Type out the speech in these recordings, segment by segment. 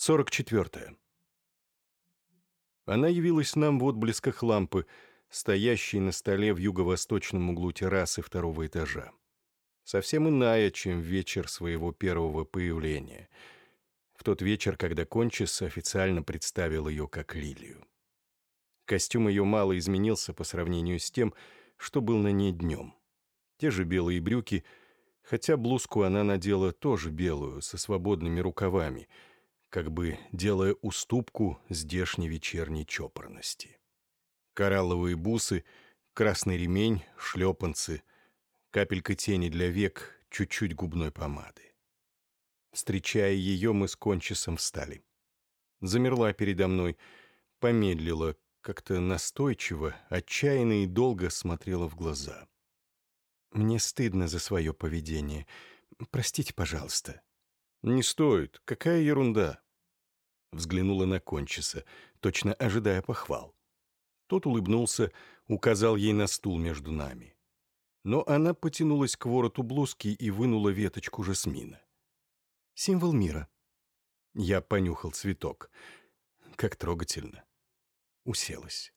44. Она явилась нам в отблесках лампы, стоящей на столе в юго-восточном углу террасы второго этажа. Совсем иная, чем вечер своего первого появления. В тот вечер, когда Кончис официально представил ее как Лилию. Костюм ее мало изменился по сравнению с тем, что был на ней днем. Те же белые брюки, хотя блузку она надела тоже белую, со свободными рукавами — как бы делая уступку здешней вечерней чопорности. Коралловые бусы, красный ремень, шлепанцы, капелька тени для век, чуть-чуть губной помады. Встречая ее, мы с кончисом встали. Замерла передо мной, помедлила, как-то настойчиво, отчаянно и долго смотрела в глаза. «Мне стыдно за свое поведение. Простите, пожалуйста». «Не стоит. Какая ерунда!» Взглянула на Кончиса, точно ожидая похвал. Тот улыбнулся, указал ей на стул между нами. Но она потянулась к вороту блузки и вынула веточку жасмина. «Символ мира». Я понюхал цветок. Как трогательно. Уселась.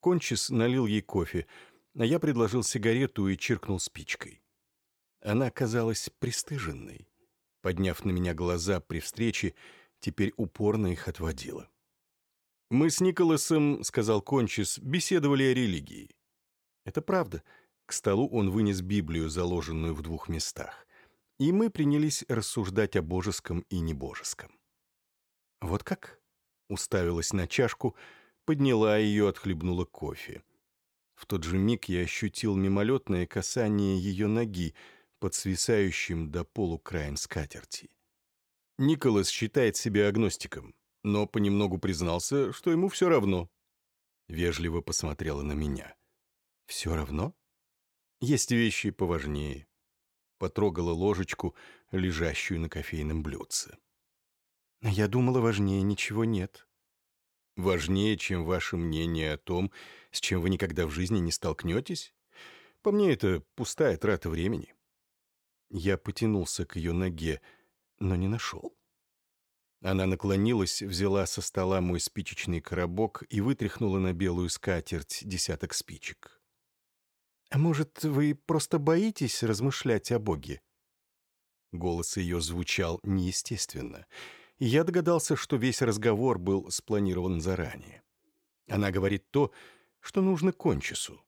Кончис налил ей кофе, а я предложил сигарету и чиркнул спичкой. Она казалась пристыженной подняв на меня глаза при встрече, теперь упорно их отводила. «Мы с Николасом, — сказал Кончис, — беседовали о религии. Это правда. К столу он вынес Библию, заложенную в двух местах. И мы принялись рассуждать о божеском и небожеском. Вот как? Уставилась на чашку, подняла ее, отхлебнула кофе. В тот же миг я ощутил мимолетное касание ее ноги, под свисающим до полу краем скатерти. Николас считает себя агностиком, но понемногу признался, что ему все равно. Вежливо посмотрела на меня. «Все равно?» «Есть вещи поважнее». Потрогала ложечку, лежащую на кофейном блюдце. «Я думала, важнее ничего нет». «Важнее, чем ваше мнение о том, с чем вы никогда в жизни не столкнетесь? По мне, это пустая трата времени». Я потянулся к ее ноге, но не нашел. Она наклонилась, взяла со стола мой спичечный коробок и вытряхнула на белую скатерть десяток спичек. «А может, вы просто боитесь размышлять о Боге?» Голос ее звучал неестественно, и я догадался, что весь разговор был спланирован заранее. Она говорит то, что нужно кончису.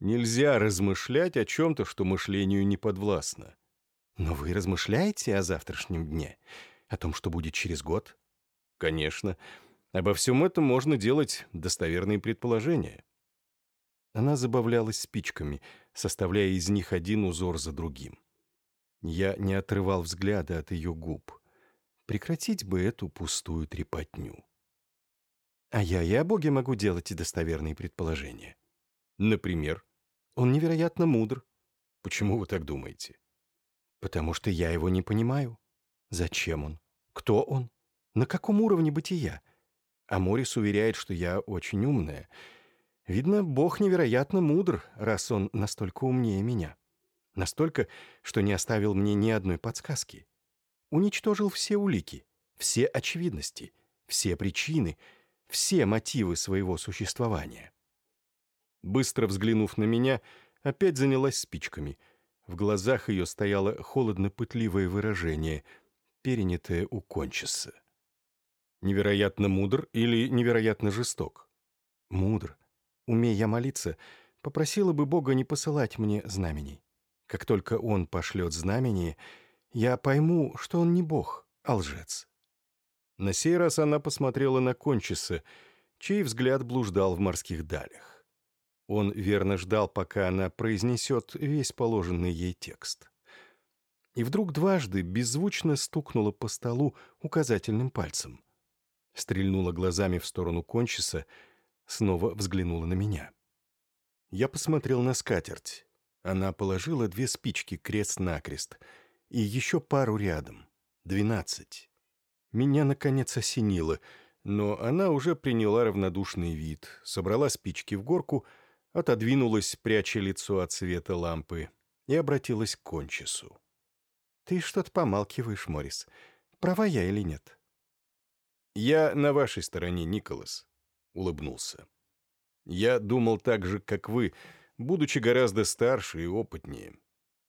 Нельзя размышлять о чем-то, что мышлению не подвластно. Но вы размышляете о завтрашнем дне? О том, что будет через год? Конечно. Обо всем этом можно делать достоверные предположения. Она забавлялась спичками, составляя из них один узор за другим. Я не отрывал взгляда от ее губ. Прекратить бы эту пустую трепотню. А я и о Боге могу делать и достоверные предположения. Например, он невероятно мудр. Почему вы так думаете? Потому что я его не понимаю. Зачем он? Кто он? На каком уровне бытия? А Морис уверяет, что я очень умная. Видно, Бог невероятно мудр, раз он настолько умнее меня. Настолько, что не оставил мне ни одной подсказки. Уничтожил все улики, все очевидности, все причины, все мотивы своего существования. Быстро взглянув на меня, опять занялась спичками. В глазах ее стояло холодно-пытливое выражение, перенятое у кончиса. Невероятно мудр или невероятно жесток? Мудр. Умея молиться, попросила бы Бога не посылать мне знамений. Как только Он пошлет знамение, я пойму, что Он не Бог, а лжец. На сей раз она посмотрела на кончиса, чей взгляд блуждал в морских далях. Он верно ждал, пока она произнесет весь положенный ей текст. И вдруг дважды беззвучно стукнула по столу указательным пальцем. Стрельнула глазами в сторону кончиса, снова взглянула на меня. Я посмотрел на скатерть. Она положила две спички крест-накрест и еще пару рядом. Двенадцать. Меня, наконец, осенило, но она уже приняла равнодушный вид, собрала спички в горку — отодвинулась, пряча лицо от света лампы, и обратилась к Кончису. «Ты что-то помалкиваешь, Морис. Права я или нет?» «Я на вашей стороне, Николас», — улыбнулся. «Я думал так же, как вы, будучи гораздо старше и опытнее.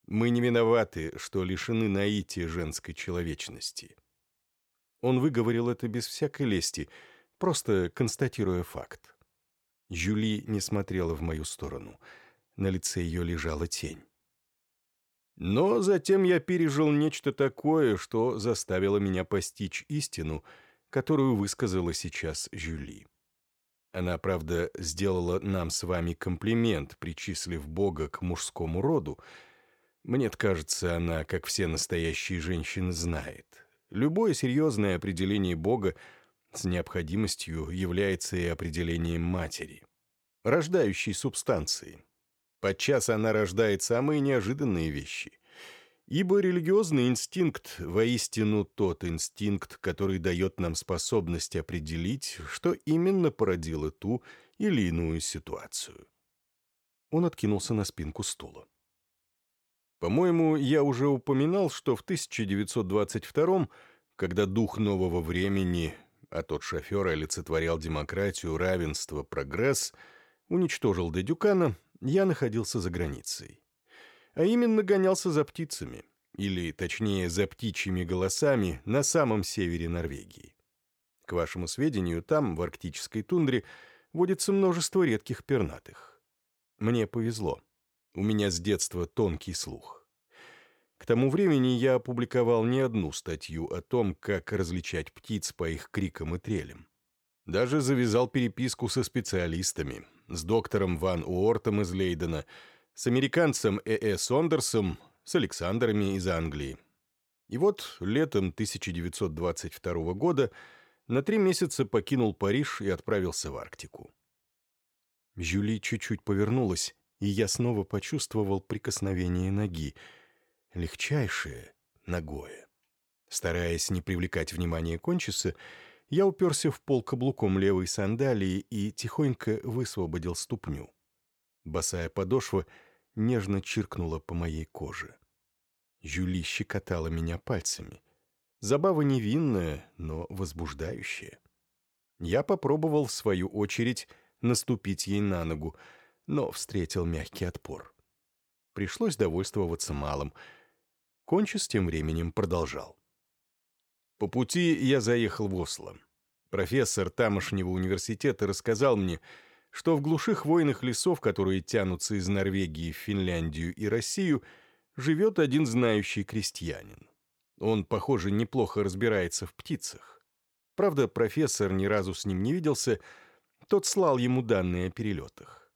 Мы не виноваты, что лишены наития женской человечности». Он выговорил это без всякой лести, просто констатируя факт. Жюли не смотрела в мою сторону. На лице ее лежала тень. Но затем я пережил нечто такое, что заставило меня постичь истину, которую высказала сейчас Жюли. Она, правда, сделала нам с вами комплимент, причислив Бога к мужскому роду. Мне кажется, она, как все настоящие женщины, знает. Любое серьезное определение Бога с необходимостью является и определением матери, рождающей субстанции. Подчас она рождает самые неожиданные вещи. Ибо религиозный инстинкт воистину тот инстинкт, который дает нам способность определить, что именно породило ту или иную ситуацию. Он откинулся на спинку стула. По-моему, я уже упоминал, что в 1922 когда дух нового времени, а тот шофер олицетворял демократию, равенство, прогресс, уничтожил Дедюкана, я находился за границей. А именно гонялся за птицами, или, точнее, за птичьими голосами на самом севере Норвегии. К вашему сведению, там, в арктической тундре, водится множество редких пернатых. Мне повезло. У меня с детства тонкий слух. К тому времени я опубликовал не одну статью о том, как различать птиц по их крикам и трелям. Даже завязал переписку со специалистами, с доктором Ван Уортом из Лейдена, с американцем Э.Э. Сондерсом, с Александрами из Англии. И вот летом 1922 года на три месяца покинул Париж и отправился в Арктику. Жюли чуть-чуть повернулась, и я снова почувствовал прикосновение ноги, легчайшее ногое. Стараясь не привлекать внимания кончиса, я уперся в пол каблуком левой сандалии и тихонько высвободил ступню. Босая подошва нежно чиркнула по моей коже. Жюли щекотала меня пальцами. Забава невинная, но возбуждающая. Я попробовал, в свою очередь, наступить ей на ногу, но встретил мягкий отпор. Пришлось довольствоваться малым. Кончис тем временем продолжал. По пути я заехал в Осло. Профессор тамошнего университета рассказал мне, что в глуши хвойных лесов, которые тянутся из Норвегии в Финляндию и Россию, живет один знающий крестьянин. Он, похоже, неплохо разбирается в птицах. Правда, профессор ни разу с ним не виделся, тот слал ему данные о перелетах.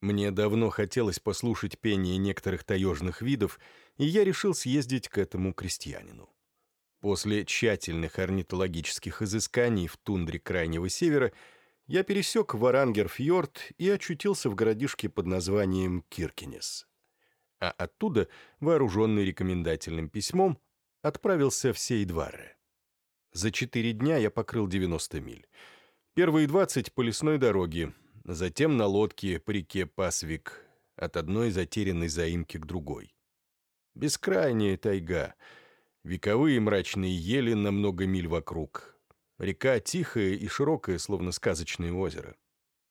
Мне давно хотелось послушать пение некоторых таежных видов, и я решил съездить к этому крестьянину. После тщательных орнитологических изысканий в тундре Крайнего Севера я пересек Варангерфьорд и очутился в городишке под названием Киркинес. А оттуда, вооруженный рекомендательным письмом, отправился в Сейдваре. За четыре дня я покрыл 90 миль. Первые 20 по лесной дороге, затем на лодке по реке Пасвик, от одной затерянной заимки к другой. Бескрайняя тайга — Вековые мрачные ели на много миль вокруг. Река тихая и широкая, словно сказочное озеро.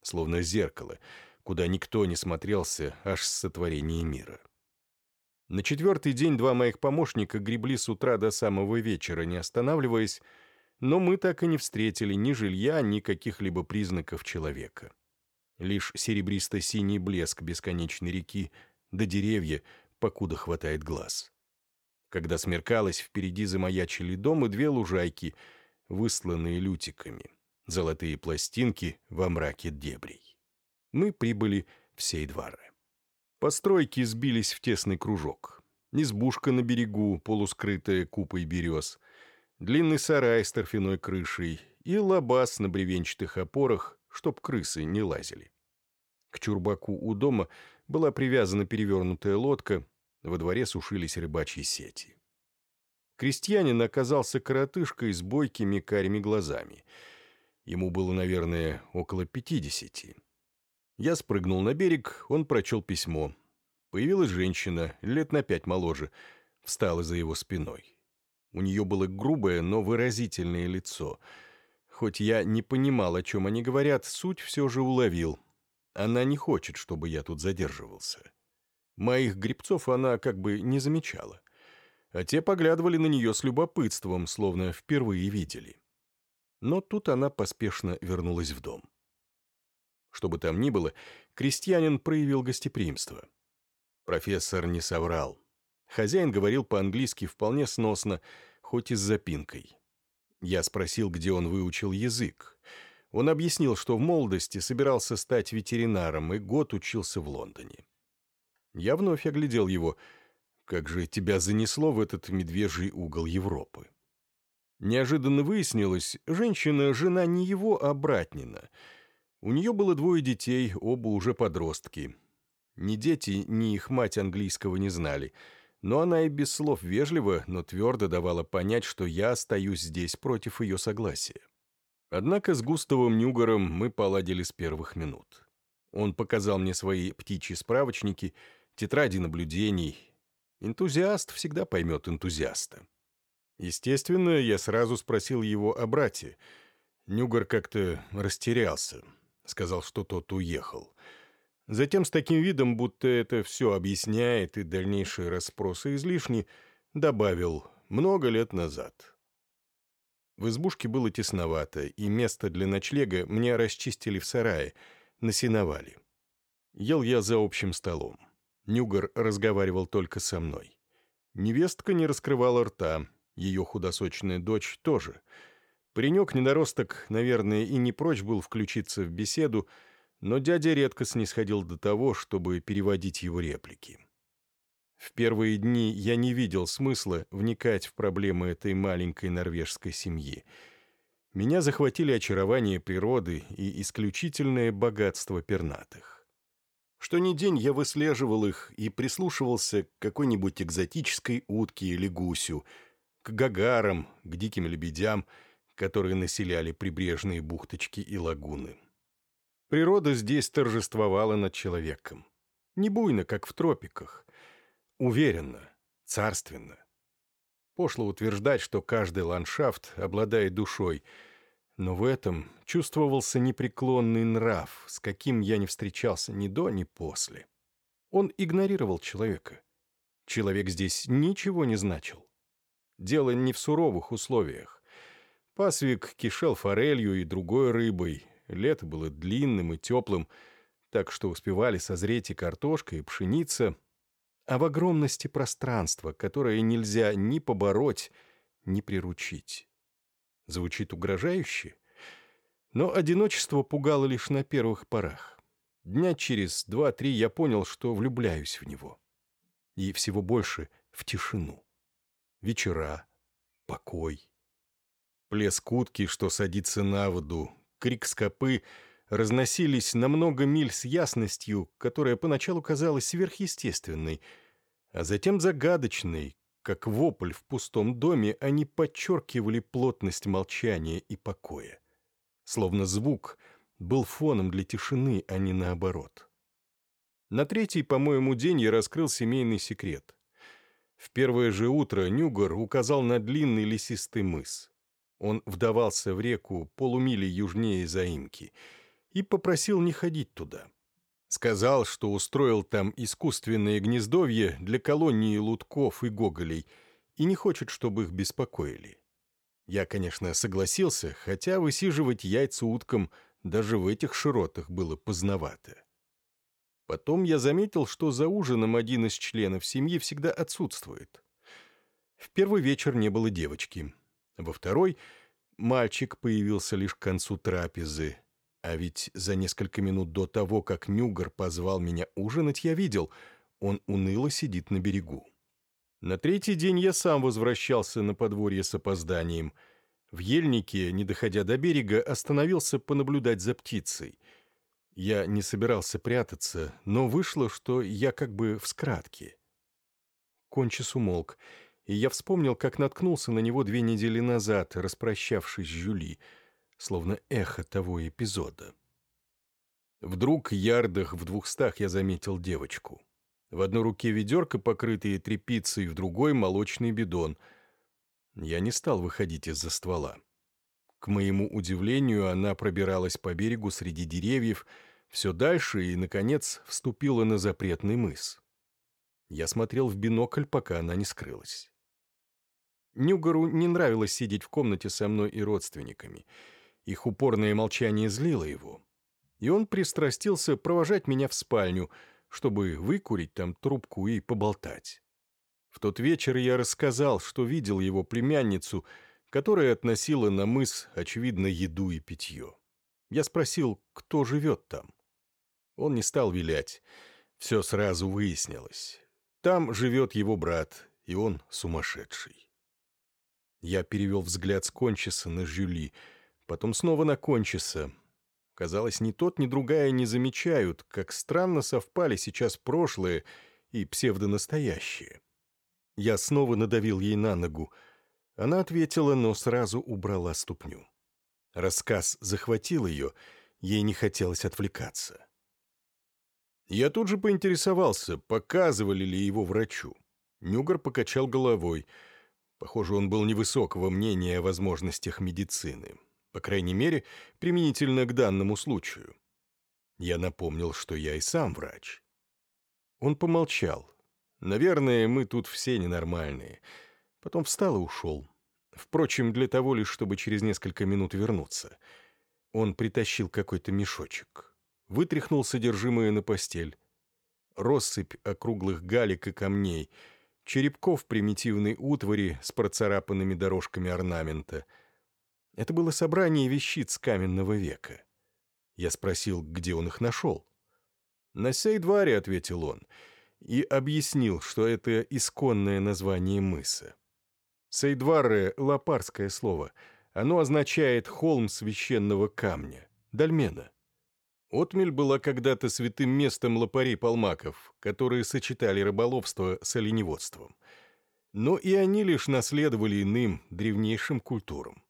Словно зеркало, куда никто не смотрелся аж с сотворения мира. На четвертый день два моих помощника гребли с утра до самого вечера, не останавливаясь, но мы так и не встретили ни жилья, ни каких-либо признаков человека. Лишь серебристо-синий блеск бесконечной реки, да деревья, покуда хватает глаз. Когда смеркалось, впереди замаячили дом и две лужайки, высланные лютиками, золотые пластинки во мраке дебрей. Мы прибыли в Сейдвары. Постройки сбились в тесный кружок. Избушка на берегу, полускрытая купой берез, длинный сарай с торфяной крышей и лабаз на бревенчатых опорах, чтоб крысы не лазили. К чурбаку у дома была привязана перевернутая лодка, во дворе сушились рыбачьи сети. Крестьянин оказался коротышкой с бойкими карими глазами. Ему было, наверное, около пятидесяти. Я спрыгнул на берег, он прочел письмо. Появилась женщина, лет на пять моложе, встала за его спиной. У нее было грубое, но выразительное лицо. Хоть я не понимал, о чем они говорят, суть все же уловил. Она не хочет, чтобы я тут задерживался. Моих грибцов она как бы не замечала. А те поглядывали на нее с любопытством, словно впервые видели. Но тут она поспешно вернулась в дом. Что бы там ни было, крестьянин проявил гостеприимство. Профессор не соврал. Хозяин говорил по-английски вполне сносно, хоть и с запинкой. Я спросил, где он выучил язык. Он объяснил, что в молодости собирался стать ветеринаром и год учился в Лондоне. Я вновь оглядел его. Как же тебя занесло в этот медвежий угол Европы? Неожиданно выяснилось, женщина — жена не его, а братнина. У нее было двое детей, оба уже подростки. Ни дети, ни их мать английского не знали — но она и без слов вежливо, но твердо давала понять, что я остаюсь здесь против ее согласия. Однако с Густавом Нюгаром мы поладили с первых минут. Он показал мне свои птичьи справочники, тетради наблюдений. Энтузиаст всегда поймет энтузиаста. Естественно, я сразу спросил его о брате. Нюгар как-то растерялся, сказал, что тот уехал. Затем с таким видом, будто это все объясняет и дальнейшие расспросы излишни, добавил «много лет назад». В избушке было тесновато, и место для ночлега мне расчистили в сарае, насиновали. Ел я за общим столом. Нюгар разговаривал только со мной. Невестка не раскрывала рта, ее худосочная дочь тоже. Паренек-недоросток, наверное, и не прочь был включиться в беседу, но дядя редко снисходил до того, чтобы переводить его реплики. В первые дни я не видел смысла вникать в проблемы этой маленькой норвежской семьи. Меня захватили очарование природы и исключительное богатство пернатых. Что ни день я выслеживал их и прислушивался к какой-нибудь экзотической утке или гусю, к гагарам, к диким лебедям, которые населяли прибрежные бухточки и лагуны. Природа здесь торжествовала над человеком. Не буйно, как в тропиках. Уверенно, царственно. Пошло утверждать, что каждый ландшафт обладает душой, но в этом чувствовался непреклонный нрав, с каким я не встречался ни до, ни после. Он игнорировал человека. Человек здесь ничего не значил. Дело не в суровых условиях. Пасвик кишел форелью и другой рыбой, лето было длинным и теплым, так что успевали созреть и картошка, и пшеница, а в огромности пространства, которое нельзя ни побороть, ни приручить. Звучит угрожающе, но одиночество пугало лишь на первых порах. Дня через два-три я понял, что влюбляюсь в него. И всего больше в тишину. Вечера, покой. Плеск утки, что садится на воду, крик скопы разносились на много миль с ясностью, которая поначалу казалась сверхъестественной, а затем загадочной, как вопль в пустом доме, они подчеркивали плотность молчания и покоя. Словно звук был фоном для тишины, а не наоборот. На третий, по-моему, день я раскрыл семейный секрет. В первое же утро Нюгар указал на длинный лесистый мыс. Он вдавался в реку полумили южнее заимки и попросил не ходить туда. Сказал, что устроил там искусственное гнездовье для колонии лутков и гоголей и не хочет, чтобы их беспокоили. Я, конечно, согласился, хотя высиживать яйца уткам даже в этих широтах было поздновато. Потом я заметил, что за ужином один из членов семьи всегда отсутствует. В первый вечер не было девочки — во второй мальчик появился лишь к концу трапезы, а ведь за несколько минут до того, как Нюгар позвал меня ужинать, я видел, он уныло сидит на берегу. На третий день я сам возвращался на подворье с опозданием. В ельнике, не доходя до берега, остановился понаблюдать за птицей. Я не собирался прятаться, но вышло, что я как бы в скратке. Кончис умолк — и я вспомнил, как наткнулся на него две недели назад, распрощавшись с Жюли, словно эхо того эпизода. Вдруг, ярдах в двухстах, я заметил девочку. В одной руке ведерко, покрытое тряпицей, в другой — молочный бидон. Я не стал выходить из-за ствола. К моему удивлению, она пробиралась по берегу среди деревьев все дальше и, наконец, вступила на запретный мыс. Я смотрел в бинокль, пока она не скрылась. Нюгару не нравилось сидеть в комнате со мной и родственниками. Их упорное молчание злило его. И он пристрастился провожать меня в спальню, чтобы выкурить там трубку и поболтать. В тот вечер я рассказал, что видел его племянницу, которая относила на мыс, очевидно, еду и питье. Я спросил, кто живет там. Он не стал вилять. Все сразу выяснилось. Там живет его брат, и он сумасшедший. Я перевел взгляд с Кончиса на Жюли, потом снова на Кончиса. Казалось, ни тот, ни другая не замечают, как странно совпали сейчас прошлое и псевдонастоящее. Я снова надавил ей на ногу. Она ответила, но сразу убрала ступню. Рассказ захватил ее, ей не хотелось отвлекаться. Я тут же поинтересовался, показывали ли его врачу. Нюгар покачал головой. Похоже, он был невысокого мнения о возможностях медицины. По крайней мере, применительно к данному случаю. Я напомнил, что я и сам врач. Он помолчал, Наверное, мы тут все ненормальные. Потом встал и ушел. Впрочем, для того лишь, чтобы через несколько минут вернуться. Он притащил какой-то мешочек. Вытряхнул содержимое на постель. Россыпь округлых галек и камней. Черепков примитивной утвари с процарапанными дорожками орнамента. Это было собрание вещиц каменного века. Я спросил, где он их нашел. «На сей дворе», — ответил он, — и объяснил, что это исконное название мыса. Сейдварре — лопарское слово. Оно означает «холм священного камня», дольмена. Отмель была когда-то святым местом лопарей-палмаков, которые сочетали рыболовство с оленеводством. Но и они лишь наследовали иным, древнейшим культурам.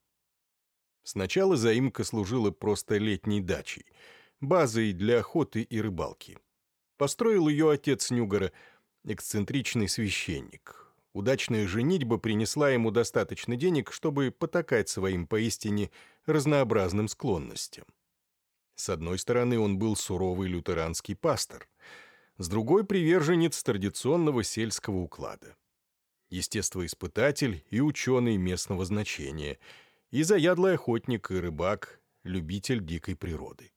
Сначала заимка служила просто летней дачей, базой для охоты и рыбалки. Построил ее отец Нюгара, эксцентричный священник. Удачная женитьба принесла ему достаточно денег, чтобы потакать своим поистине разнообразным склонностям. С одной стороны, он был суровый лютеранский пастор, с другой — приверженец традиционного сельского уклада. Естествоиспытатель и ученый местного значения, и заядлый охотник и рыбак, любитель дикой природы.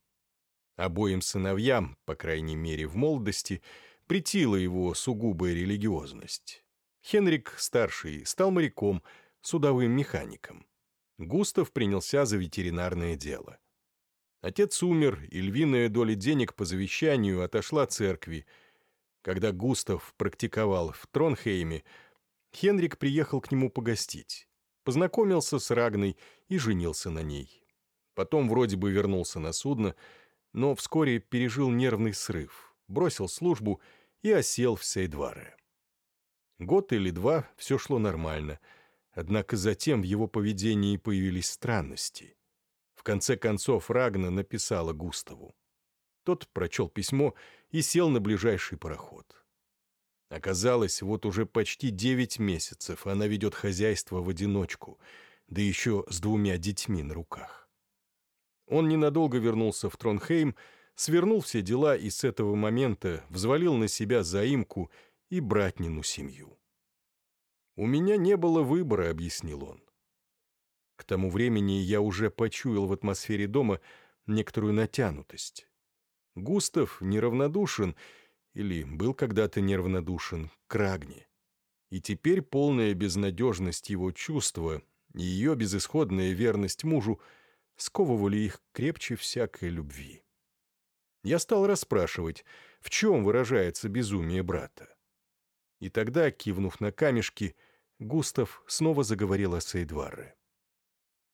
Обоим сыновьям, по крайней мере в молодости, притила его сугубая религиозность. Хенрик, старший, стал моряком, судовым механиком. Густав принялся за ветеринарное дело. Отец умер, и львиная доля денег по завещанию отошла церкви. Когда Густав практиковал в Тронхейме, Хенрик приехал к нему погостить. Познакомился с Рагной и женился на ней. Потом вроде бы вернулся на судно — но вскоре пережил нервный срыв, бросил службу и осел в Сейдваре. Год или два все шло нормально, однако затем в его поведении появились странности. В конце концов Рагна написала Густаву. Тот прочел письмо и сел на ближайший пароход. Оказалось, вот уже почти девять месяцев она ведет хозяйство в одиночку, да еще с двумя детьми на руках. Он ненадолго вернулся в Тронхейм, свернул все дела и с этого момента взвалил на себя заимку и братнину семью. «У меня не было выбора», — объяснил он. К тому времени я уже почуял в атмосфере дома некоторую натянутость. Густав неравнодушен, или был когда-то неравнодушен, к Рагне. И теперь полная безнадежность его чувства и ее безысходная верность мужу — сковывали их крепче всякой любви. Я стал расспрашивать, в чем выражается безумие брата. И тогда, кивнув на камешки, Густав снова заговорил о Сейдваре.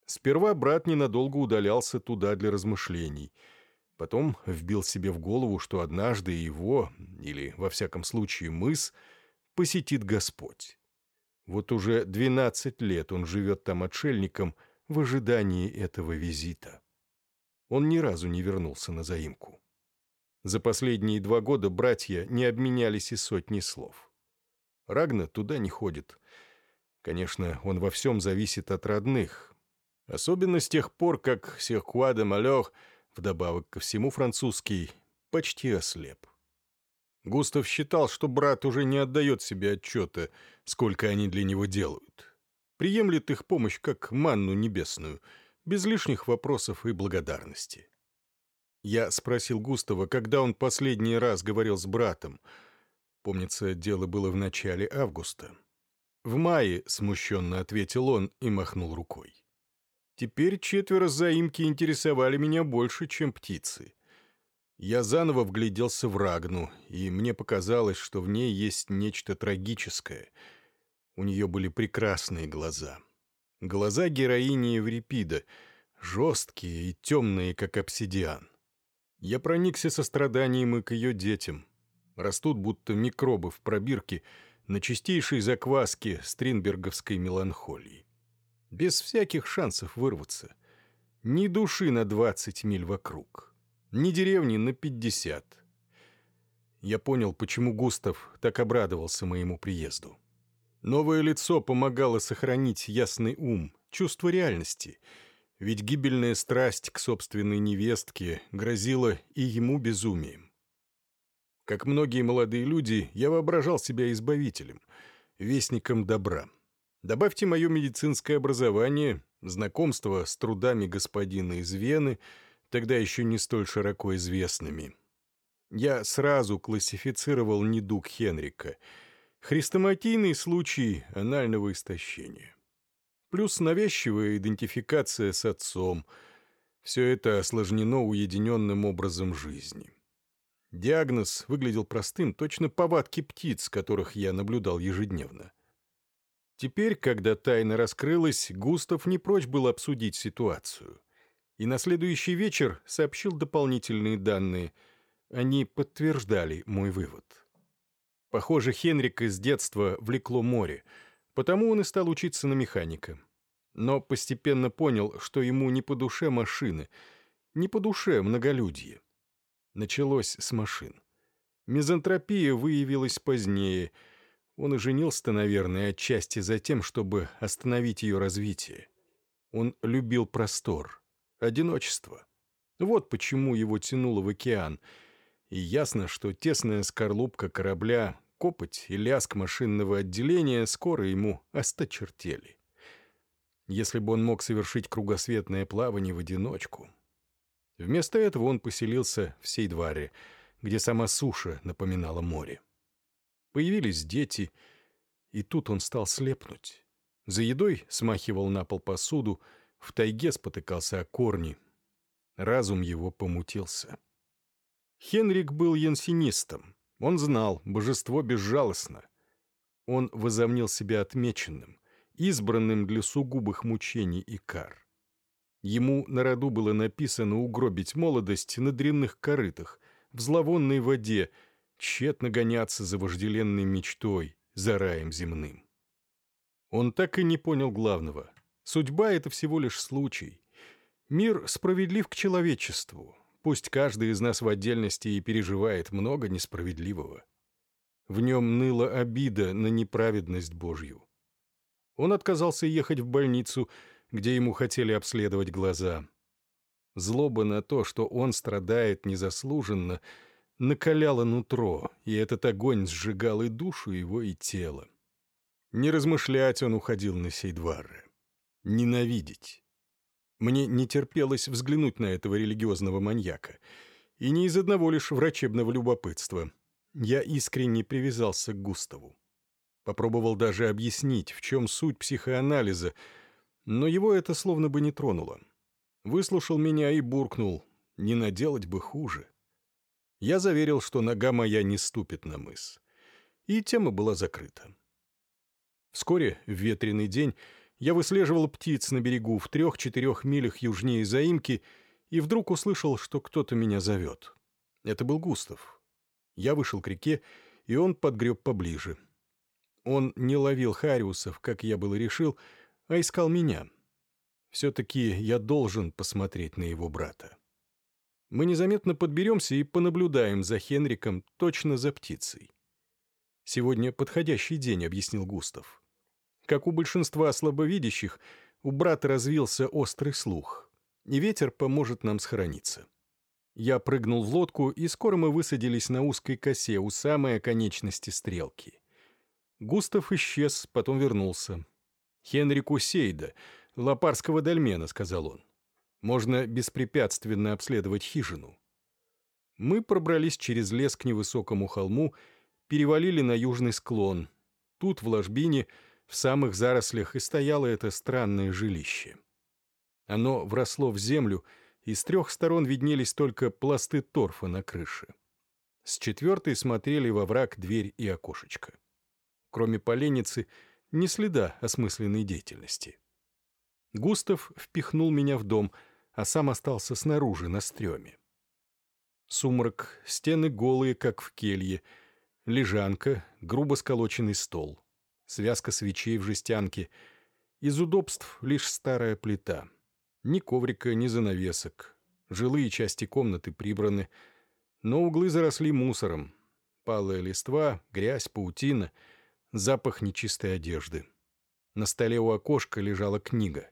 Сперва брат ненадолго удалялся туда для размышлений, потом вбил себе в голову, что однажды его, или, во всяком случае, мыс, посетит Господь. Вот уже двенадцать лет он живет там отшельником — в ожидании этого визита. Он ни разу не вернулся на заимку. За последние два года братья не обменялись и сотни слов. Рагна туда не ходит. Конечно, он во всем зависит от родных. Особенно с тех пор, как Серкуа де Малер, вдобавок ко всему французский, почти ослеп. Густав считал, что брат уже не отдает себе отчета, сколько они для него делают. Приемлет их помощь как манну небесную, без лишних вопросов и благодарности. Я спросил Густава, когда он последний раз говорил с братом. Помнится, дело было в начале августа. «В мае», — смущенно ответил он и махнул рукой. Теперь четверо заимки интересовали меня больше, чем птицы. Я заново вгляделся в Рагну, и мне показалось, что в ней есть нечто трагическое. У нее были прекрасные глаза. Глаза героини Еврипида, жесткие и темные, как обсидиан. Я проникся состраданием и к ее детям. Растут будто микробы в пробирке на чистейшей закваске стринберговской меланхолии. Без всяких шансов вырваться. Ни души на двадцать миль вокруг. Ни деревни на пятьдесят. Я понял, почему Густав так обрадовался моему приезду. Новое лицо помогало сохранить ясный ум, чувство реальности — ведь гибельная страсть к собственной невестке грозила и ему безумием. Как многие молодые люди, я воображал себя избавителем, вестником добра. Добавьте мое медицинское образование, знакомство с трудами господина из Вены, тогда еще не столь широко известными. Я сразу классифицировал недуг Хенрика — хрестоматийный случай анального истощения плюс навязчивая идентификация с отцом. Все это осложнено уединенным образом жизни. Диагноз выглядел простым, точно повадки птиц, которых я наблюдал ежедневно. Теперь, когда тайна раскрылась, Густав не прочь был обсудить ситуацию. И на следующий вечер сообщил дополнительные данные. Они подтверждали мой вывод. Похоже, Хенрика с детства влекло море — Потому он и стал учиться на механика. Но постепенно понял, что ему не по душе машины, не по душе многолюдье. Началось с машин. Мизантропия выявилась позднее. Он и женился-то, наверное, отчасти за тем, чтобы остановить ее развитие. Он любил простор, одиночество. Вот почему его тянуло в океан. И ясно, что тесная скорлупка корабля копоть и лязг машинного отделения скоро ему осточертели. Если бы он мог совершить кругосветное плавание в одиночку. Вместо этого он поселился в Сейдваре, где сама суша напоминала море. Появились дети, и тут он стал слепнуть. За едой смахивал на пол посуду, в тайге спотыкался о корни. Разум его помутился. Хенрик был янсинистом, он знал, божество безжалостно. Он возомнил себя отмеченным, избранным для сугубых мучений и кар. Ему на роду было написано угробить молодость на дрянных корытах, в зловонной воде, тщетно гоняться за вожделенной мечтой, за раем земным. Он так и не понял главного. Судьба — это всего лишь случай. Мир справедлив к человечеству, Пусть каждый из нас в отдельности и переживает много несправедливого. В нем ныла обида на неправедность Божью. Он отказался ехать в больницу, где ему хотели обследовать глаза. Злоба на то, что он страдает незаслуженно, накаляла нутро, и этот огонь сжигал и душу его, и тело. Не размышлять он уходил на Сейдварре. Ненавидеть. Мне не терпелось взглянуть на этого религиозного маньяка. И не из одного лишь врачебного любопытства. Я искренне привязался к Густаву. Попробовал даже объяснить, в чем суть психоанализа, но его это словно бы не тронуло. Выслушал меня и буркнул, не наделать бы хуже. Я заверил, что нога моя не ступит на мыс. И тема была закрыта. Вскоре, в ветреный день, я выслеживал птиц на берегу в трех-четырех милях южнее заимки и вдруг услышал, что кто-то меня зовет. Это был Густав. Я вышел к реке, и он подгреб поближе. Он не ловил хариусов, как я было решил, а искал меня. Все-таки я должен посмотреть на его брата. Мы незаметно подберемся и понаблюдаем за Хенриком, точно за птицей. «Сегодня подходящий день», — объяснил Густав. Как у большинства слабовидящих, У брата развился острый слух, и ветер поможет нам схорониться. Я прыгнул в лодку, и скоро мы высадились на узкой косе у самой оконечности стрелки. Густав исчез, потом вернулся. «Хенрику Сейда, лопарского дольмена», — сказал он. «Можно беспрепятственно обследовать хижину». Мы пробрались через лес к невысокому холму, перевалили на южный склон. Тут, в ложбине, в самых зарослях и стояло это странное жилище. Оно вросло в землю, и с трех сторон виднелись только пласты торфа на крыше. С четвертой смотрели во враг дверь и окошечко. Кроме поленницы, ни следа осмысленной деятельности. Густав впихнул меня в дом, а сам остался снаружи, на стреме. Сумрак, стены голые, как в келье, лежанка, грубо сколоченный стол, связка свечей в жестянке. Из удобств лишь старая плита. Ни коврика, ни занавесок. Жилые части комнаты прибраны, но углы заросли мусором. Палая листва, грязь, паутина, запах нечистой одежды. На столе у окошка лежала книга.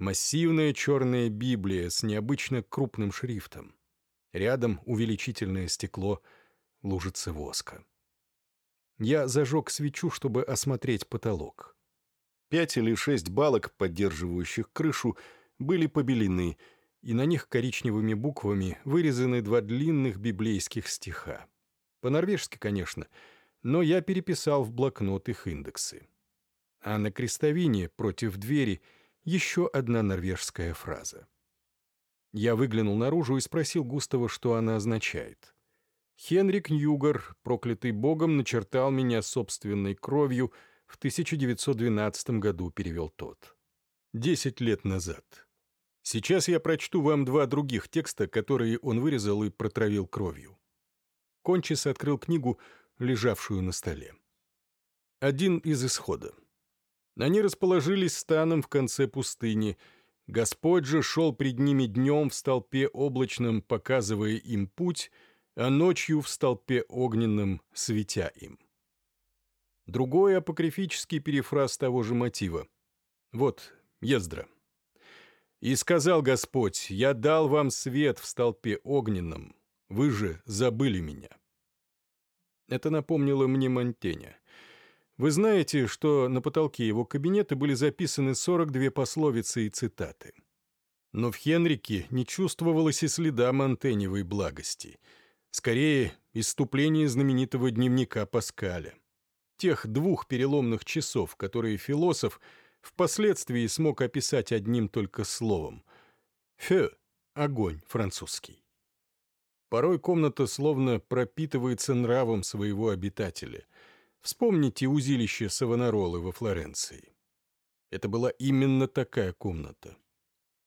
Массивная черная Библия с необычно крупным шрифтом. Рядом увеличительное стекло, лужица воска. Я зажег свечу, чтобы осмотреть потолок. Пять или шесть балок, поддерживающих крышу, были побелены, и на них коричневыми буквами вырезаны два длинных библейских стиха. По-норвежски, конечно, но я переписал в блокнот их индексы. А на крестовине против двери еще одна норвежская фраза. Я выглянул наружу и спросил Густава, что она означает. Хенрик Ньюгар, проклятый богом, начертал меня собственной кровью в 1912 году, перевел тот. Десять лет назад. Сейчас я прочту вам два других текста, которые он вырезал и протравил кровью. Кончис открыл книгу, лежавшую на столе. Один из исхода. Они расположились станом в конце пустыни — Господь же шел пред ними днем в столпе облачном, показывая им путь, а ночью в столпе огненном, светя им. Другой апокрифический перефраз того же мотива. Вот, Ездра. «И сказал Господь, я дал вам свет в столпе огненном, вы же забыли меня». Это напомнило мне Монтеня. Вы знаете, что на потолке его кабинета были записаны 42 пословицы и цитаты. Но в Хенрике не чувствовалось и следа Монтеневой благости. Скорее, иступление знаменитого дневника Паскаля. Тех двух переломных часов, которые философ впоследствии смог описать одним только словом. «Фе» — огонь французский. Порой комната словно пропитывается нравом своего обитателя. Вспомните узилище Савонаролы во Флоренции. Это была именно такая комната.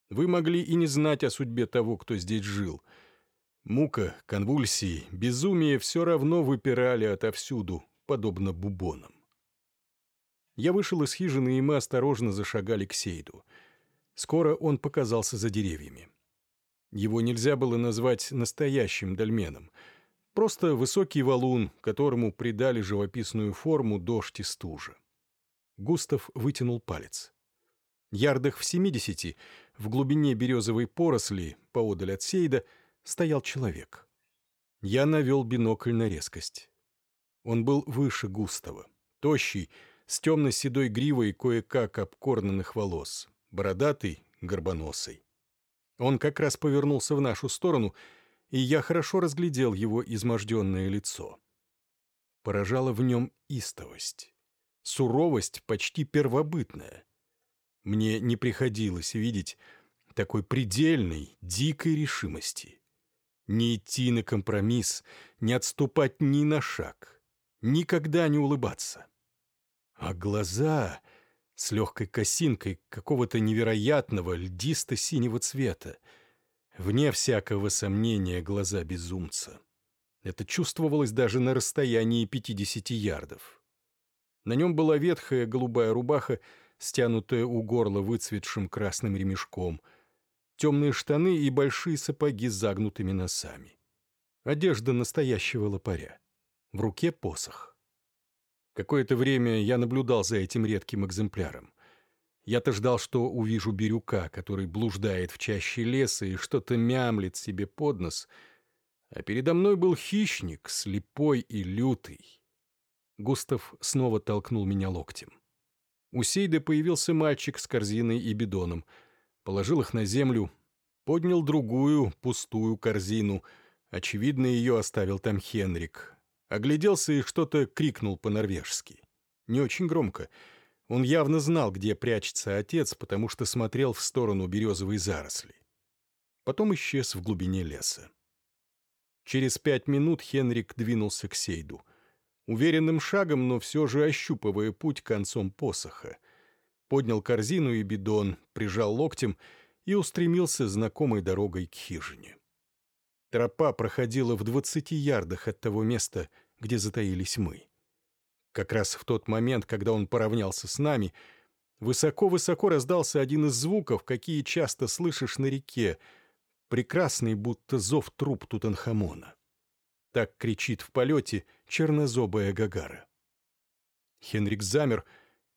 Вы могли и не знать о судьбе того, кто здесь жил. Мука, конвульсии, безумие все равно выпирали отовсюду, подобно бубонам. Я вышел из хижины, и мы осторожно зашагали к Сейду. Скоро он показался за деревьями. Его нельзя было назвать настоящим дольменом — Просто высокий валун, которому придали живописную форму дождь и стужа. Густав вытянул палец. Ярдах в семидесяти, в глубине березовой поросли, поодаль от Сейда, стоял человек. Я навел бинокль на резкость. Он был выше Густава, тощий, с темно-седой гривой кое-как обкорнанных волос, бородатый, горбоносый. Он как раз повернулся в нашу сторону — и я хорошо разглядел его изможденное лицо. Поражала в нем истовость, суровость почти первобытная. Мне не приходилось видеть такой предельной, дикой решимости. Не идти на компромисс, не отступать ни на шаг, никогда не улыбаться. А глаза с легкой косинкой какого-то невероятного льдисто-синего цвета — Вне всякого сомнения глаза безумца. Это чувствовалось даже на расстоянии 50 ярдов. На нем была ветхая голубая рубаха, стянутая у горла выцветшим красным ремешком, темные штаны и большие сапоги с загнутыми носами. Одежда настоящего лопаря. В руке посох. Какое-то время я наблюдал за этим редким экземпляром. Я-то ждал, что увижу бирюка, который блуждает в чаще леса и что-то мямлет себе под нос, а передо мной был хищник, слепой и лютый. Густав снова толкнул меня локтем. У Сейда появился мальчик с корзиной и бидоном, положил их на землю, поднял другую, пустую корзину. Очевидно, ее оставил там Хенрик. Огляделся и что-то крикнул по-норвежски. Не очень громко — он явно знал, где прячется отец, потому что смотрел в сторону березовой заросли. Потом исчез в глубине леса. Через пять минут Хенрик двинулся к Сейду. Уверенным шагом, но все же ощупывая путь концом посоха. Поднял корзину и бидон, прижал локтем и устремился знакомой дорогой к хижине. Тропа проходила в двадцати ярдах от того места, где затаились мы. Как раз в тот момент, когда он поравнялся с нами, высоко-высоко раздался один из звуков, какие часто слышишь на реке, прекрасный, будто зов труп Тутанхамона. Так кричит в полете чернозобая Гагара. Хенрик замер,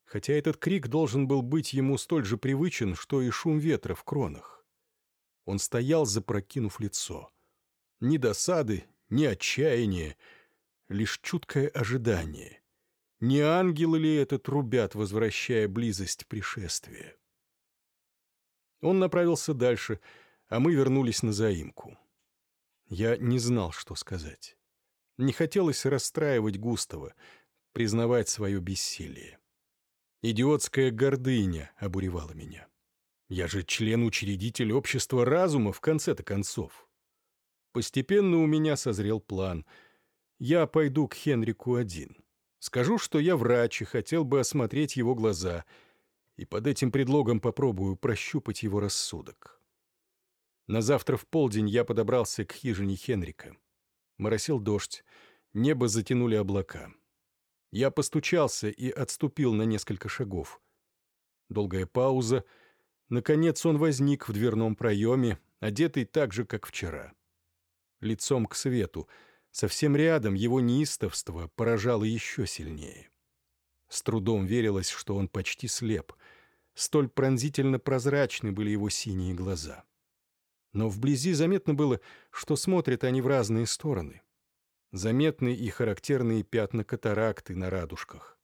хотя этот крик должен был быть ему столь же привычен, что и шум ветра в кронах. Он стоял, запрокинув лицо. Ни досады, ни отчаяния, лишь чуткое ожидание — не ангелы ли это трубят, возвращая близость пришествия? Он направился дальше, а мы вернулись на заимку. Я не знал, что сказать. Не хотелось расстраивать Густава, признавать свое бессилие. Идиотская гордыня обуревала меня. Я же член-учредитель общества разума в конце-то концов. Постепенно у меня созрел план. Я пойду к Хенрику один. Скажу, что я врач и хотел бы осмотреть его глаза, и под этим предлогом попробую прощупать его рассудок. На завтра в полдень я подобрался к хижине Хенрика. Моросил дождь, небо затянули облака. Я постучался и отступил на несколько шагов. Долгая пауза. Наконец он возник в дверном проеме, одетый так же, как вчера. Лицом к свету — Совсем рядом его неистовство поражало еще сильнее. С трудом верилось, что он почти слеп. Столь пронзительно прозрачны были его синие глаза. Но вблизи заметно было, что смотрят они в разные стороны. Заметны и характерные пятна катаракты на радужках.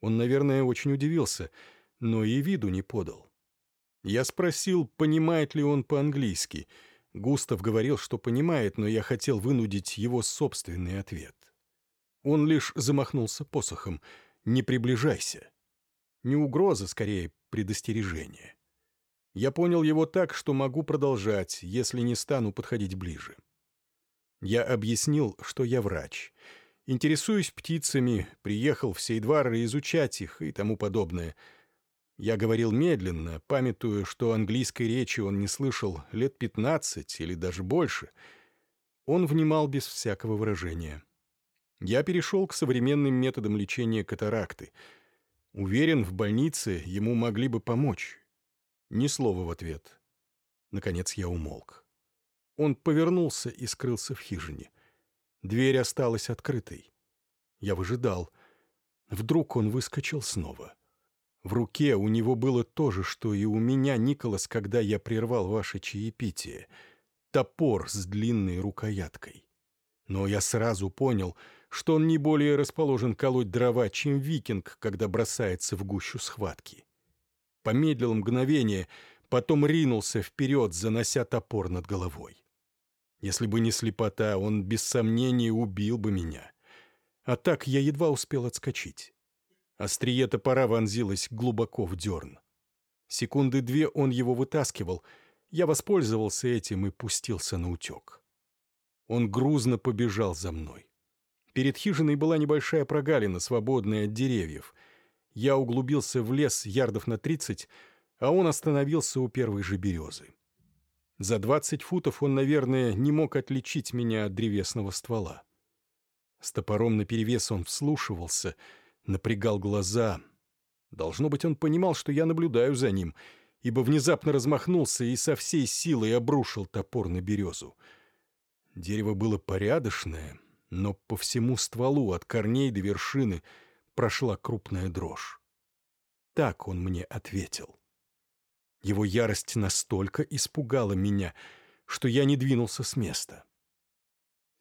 Он, наверное, очень удивился, но и виду не подал. Я спросил, понимает ли он по-английски — Густав говорил, что понимает, но я хотел вынудить его собственный ответ. Он лишь замахнулся посохом «Не приближайся». Не угроза, скорее, предостережение. Я понял его так, что могу продолжать, если не стану подходить ближе. Я объяснил, что я врач. Интересуюсь птицами, приехал в Сейдвар изучать их и тому подобное — я говорил медленно, памятуя, что английской речи он не слышал лет пятнадцать или даже больше. Он внимал без всякого выражения. Я перешел к современным методам лечения катаракты. Уверен, в больнице ему могли бы помочь. Ни слова в ответ. Наконец я умолк. Он повернулся и скрылся в хижине. Дверь осталась открытой. Я выжидал. Вдруг он выскочил снова. — в руке у него было то же, что и у меня, Николас, когда я прервал ваше чаепитие. Топор с длинной рукояткой. Но я сразу понял, что он не более расположен колоть дрова, чем викинг, когда бросается в гущу схватки. Помедлил мгновение, потом ринулся вперед, занося топор над головой. Если бы не слепота, он без сомнения убил бы меня. А так я едва успел отскочить. Острие топора вонзилось глубоко в дерн. Секунды две он его вытаскивал. Я воспользовался этим и пустился на утек. Он грузно побежал за мной. Перед хижиной была небольшая прогалина, свободная от деревьев. Я углубился в лес ярдов на тридцать, а он остановился у первой же березы. За двадцать футов он, наверное, не мог отличить меня от древесного ствола. С топором наперевес он вслушивался — напрягал глаза. Должно быть, он понимал, что я наблюдаю за ним, ибо внезапно размахнулся и со всей силой обрушил топор на березу. Дерево было порядочное, но по всему стволу, от корней до вершины, прошла крупная дрожь. Так он мне ответил. Его ярость настолько испугала меня, что я не двинулся с места.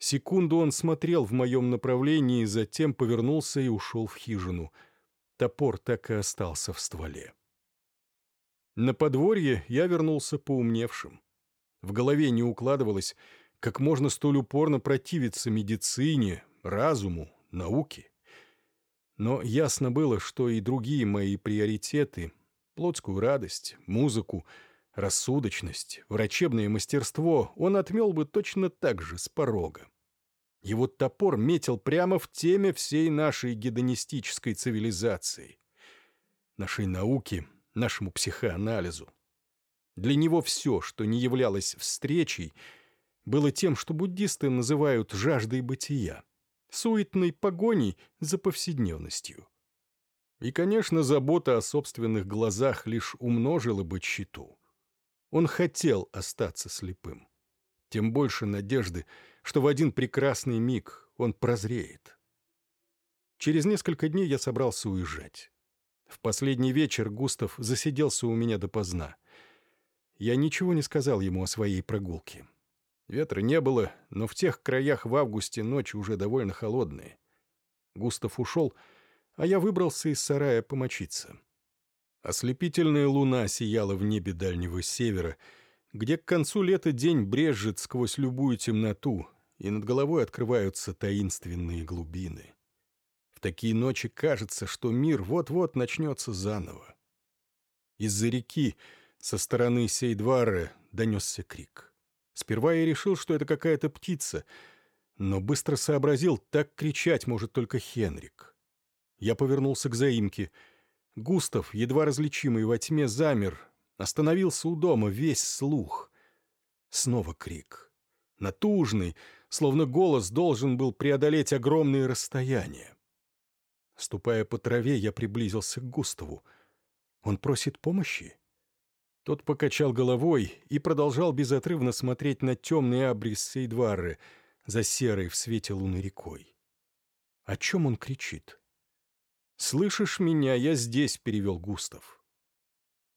Секунду он смотрел в моем направлении, затем повернулся и ушел в хижину. Топор так и остался в стволе. На подворье я вернулся поумневшим. В голове не укладывалось, как можно столь упорно противиться медицине, разуму, науке. Но ясно было, что и другие мои приоритеты — плотскую радость, музыку, рассудочность, врачебное мастерство — он отмел бы точно так же с порога. Его топор метил прямо в теме всей нашей гедонистической цивилизации, нашей науки, нашему психоанализу. Для него все, что не являлось встречей, было тем, что буддисты называют жаждой бытия, суетной погоней за повседневностью. И, конечно, забота о собственных глазах лишь умножила бы тщету. Он хотел остаться слепым. Тем больше надежды — что в один прекрасный миг он прозреет. Через несколько дней я собрался уезжать. В последний вечер Густав засиделся у меня допоздна. Я ничего не сказал ему о своей прогулке. Ветра не было, но в тех краях в августе ночи уже довольно холодные. Густав ушел, а я выбрался из сарая помочиться. Ослепительная луна сияла в небе дальнего севера — где к концу лета день брежет сквозь любую темноту, и над головой открываются таинственные глубины. В такие ночи кажется, что мир вот-вот начнется заново. Из-за реки со стороны Сейдвара донесся крик. Сперва я решил, что это какая-то птица, но быстро сообразил, так кричать может только Хенрик. Я повернулся к заимке. Густав, едва различимый во тьме, замер, Остановился у дома, весь слух. Снова крик. Натужный, словно голос должен был преодолеть огромные расстояния. Ступая по траве, я приблизился к Густаву. Он просит помощи? Тот покачал головой и продолжал безотрывно смотреть на темный абрис Сейдвары за серой в свете луны рекой. О чем он кричит? «Слышишь меня? Я здесь», — перевел Густав.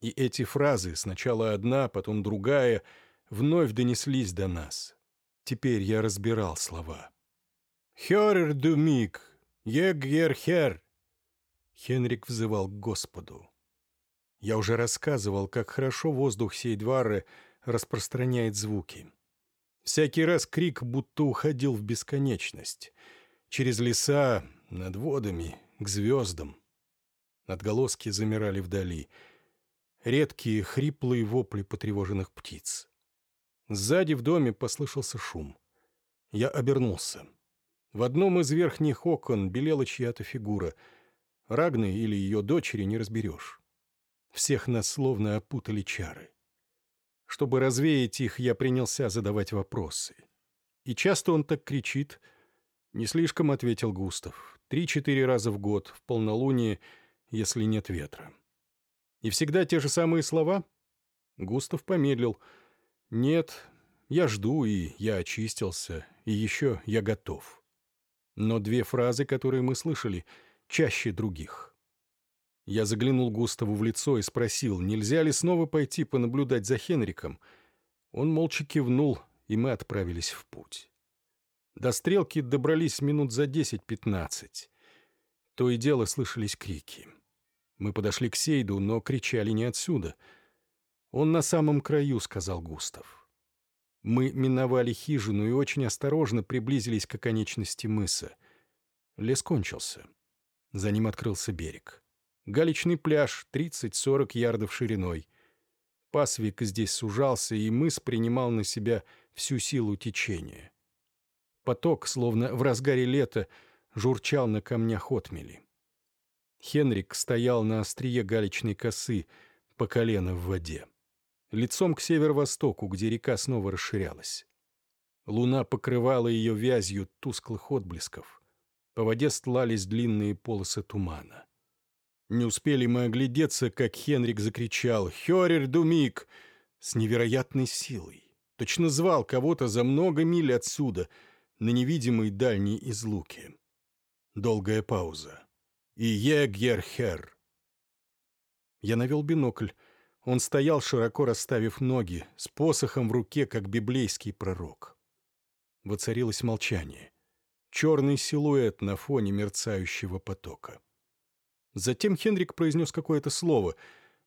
И эти фразы, сначала одна, потом другая, вновь донеслись до нас. Теперь я разбирал слова. «Хёрер думик, егер Хенрик взывал к Господу. Я уже рассказывал, как хорошо воздух Сейдвары распространяет звуки. Всякий раз крик будто уходил в бесконечность. Через леса, над водами, к звездам. Отголоски замирали вдали — редкие хриплые вопли потревоженных птиц. Сзади в доме послышался шум. Я обернулся. В одном из верхних окон белела чья-то фигура. Рагны или ее дочери не разберешь. Всех нас словно опутали чары. Чтобы развеять их, я принялся задавать вопросы. И часто он так кричит. Не слишком, — ответил Густав. Три-четыре раза в год, в полнолуние, если нет ветра. И всегда те же самые слова? Густав помедлил. Нет, я жду, и я очистился, и еще я готов. Но две фразы, которые мы слышали, чаще других. Я заглянул Густаву в лицо и спросил, нельзя ли снова пойти понаблюдать за Хенриком. Он молча кивнул, и мы отправились в путь. До стрелки добрались минут за десять-пятнадцать. То и дело слышались крики. Мы подошли к Сейду, но кричали не отсюда. «Он на самом краю», — сказал Густав. Мы миновали хижину и очень осторожно приблизились к оконечности мыса. Лес кончился. За ним открылся берег. Галечный пляж, 30-40 ярдов шириной. Пасвик здесь сужался, и мыс принимал на себя всю силу течения. Поток, словно в разгаре лета, журчал на камнях отмели. Хенрик стоял на острие галечной косы, по колено в воде. Лицом к северо-востоку, где река снова расширялась. Луна покрывала ее вязью тусклых отблесков. По воде стлались длинные полосы тумана. Не успели мы оглядеться, как Хенрик закричал «Хёрер Думик!» с невероятной силой. Точно звал кого-то за много миль отсюда, на невидимой дальней излуке. Долгая пауза и Егерхер. Я навел бинокль. Он стоял, широко расставив ноги, с посохом в руке, как библейский пророк. Воцарилось молчание. Черный силуэт на фоне мерцающего потока. Затем Хенрик произнес какое-то слово.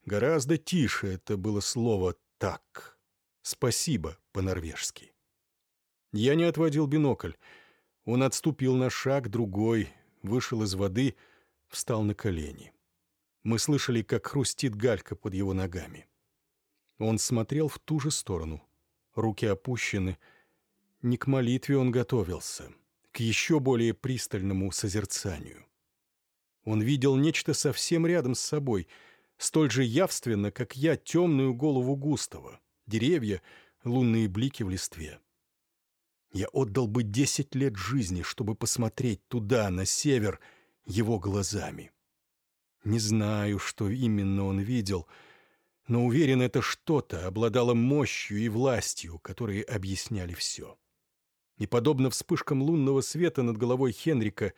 Гораздо тише это было слово «так». «Спасибо» по-норвежски. Я не отводил бинокль. Он отступил на шаг, другой, вышел из воды, встал на колени. Мы слышали, как хрустит галька под его ногами. Он смотрел в ту же сторону. Руки опущены. Не к молитве он готовился, к еще более пристальному созерцанию. Он видел нечто совсем рядом с собой, столь же явственно, как я, темную голову Густава, деревья, лунные блики в листве. Я отдал бы десять лет жизни, чтобы посмотреть туда, на север, его глазами. Не знаю, что именно он видел, но уверен, это что-то обладало мощью и властью, которые объясняли все. И, подобно вспышкам лунного света над головой Хенрика,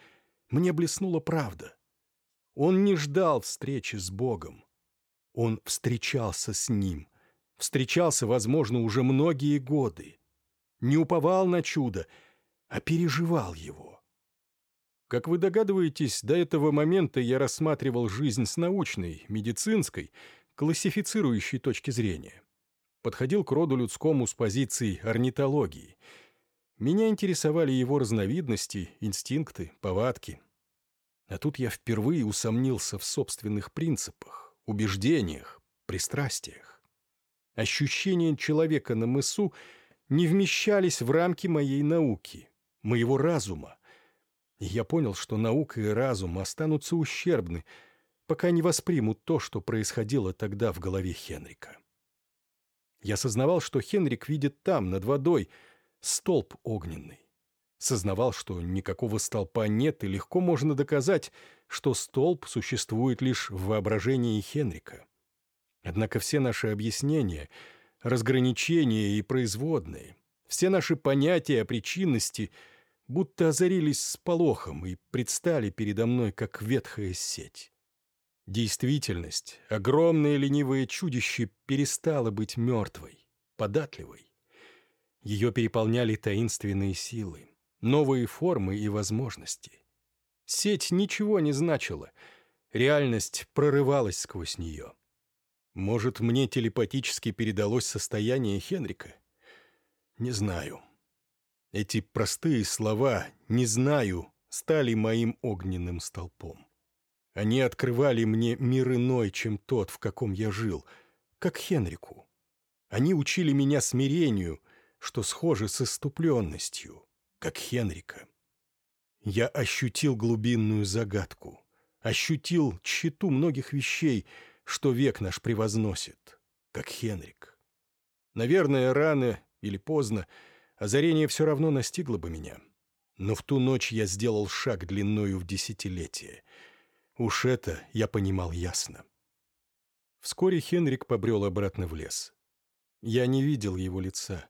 мне блеснула правда. Он не ждал встречи с Богом. Он встречался с Ним. Встречался, возможно, уже многие годы. Не уповал на чудо, а переживал его. Как вы догадываетесь, до этого момента я рассматривал жизнь с научной, медицинской, классифицирующей точки зрения. Подходил к роду людскому с позиции орнитологии. Меня интересовали его разновидности, инстинкты, повадки. А тут я впервые усомнился в собственных принципах, убеждениях, пристрастиях. Ощущения человека на мысу не вмещались в рамки моей науки, моего разума, и я понял, что наука и разум останутся ущербны, пока не воспримут то, что происходило тогда в голове Хенрика. Я сознавал, что Хенрик видит там, над водой, столб огненный. Сознавал, что никакого столпа нет, и легко можно доказать, что столб существует лишь в воображении Хенрика. Однако все наши объяснения, разграничения и производные, все наши понятия о причинности — будто озарились сполохом и предстали передо мной, как ветхая сеть. Действительность, огромное ленивое чудище, перестало быть мертвой, податливой. Ее переполняли таинственные силы, новые формы и возможности. Сеть ничего не значила, реальность прорывалась сквозь нее. Может, мне телепатически передалось состояние Хенрика? Не знаю. Эти простые слова «не знаю» стали моим огненным столпом. Они открывали мне мир иной, чем тот, в каком я жил, как Хенрику. Они учили меня смирению, что схоже с иступленностью, как Хенрика. Я ощутил глубинную загадку, ощутил тщету многих вещей, что век наш превозносит, как Хенрик. Наверное, рано или поздно Озарение все равно настигло бы меня. Но в ту ночь я сделал шаг длиною в десятилетие. Уж это я понимал ясно. Вскоре Хенрик побрел обратно в лес. Я не видел его лица.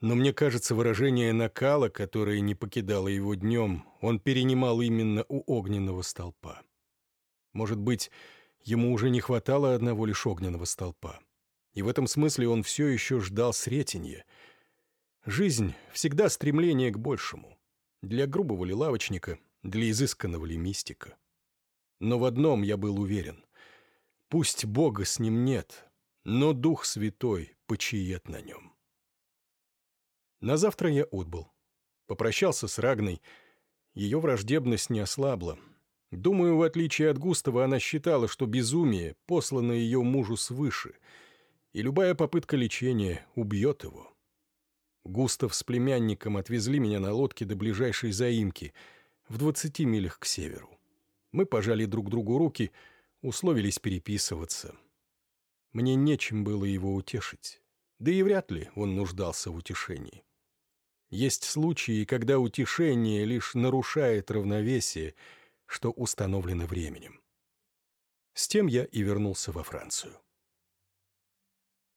Но мне кажется, выражение накала, которое не покидало его днем, он перенимал именно у огненного столпа. Может быть, ему уже не хватало одного лишь огненного столпа. И в этом смысле он все еще ждал Сретенья — Жизнь — всегда стремление к большему. Для грубого ли лавочника, для изысканного ли мистика. Но в одном я был уверен. Пусть Бога с ним нет, но Дух Святой почиет на нем. На завтра я отбыл. Попрощался с Рагной. Ее враждебность не ослабла. Думаю, в отличие от Густава, она считала, что безумие послано ее мужу свыше, и любая попытка лечения убьет его. Густав с племянником отвезли меня на лодке до ближайшей заимки, в двадцати милях к северу. Мы пожали друг другу руки, условились переписываться. Мне нечем было его утешить, да и вряд ли он нуждался в утешении. Есть случаи, когда утешение лишь нарушает равновесие, что установлено временем. С тем я и вернулся во Францию.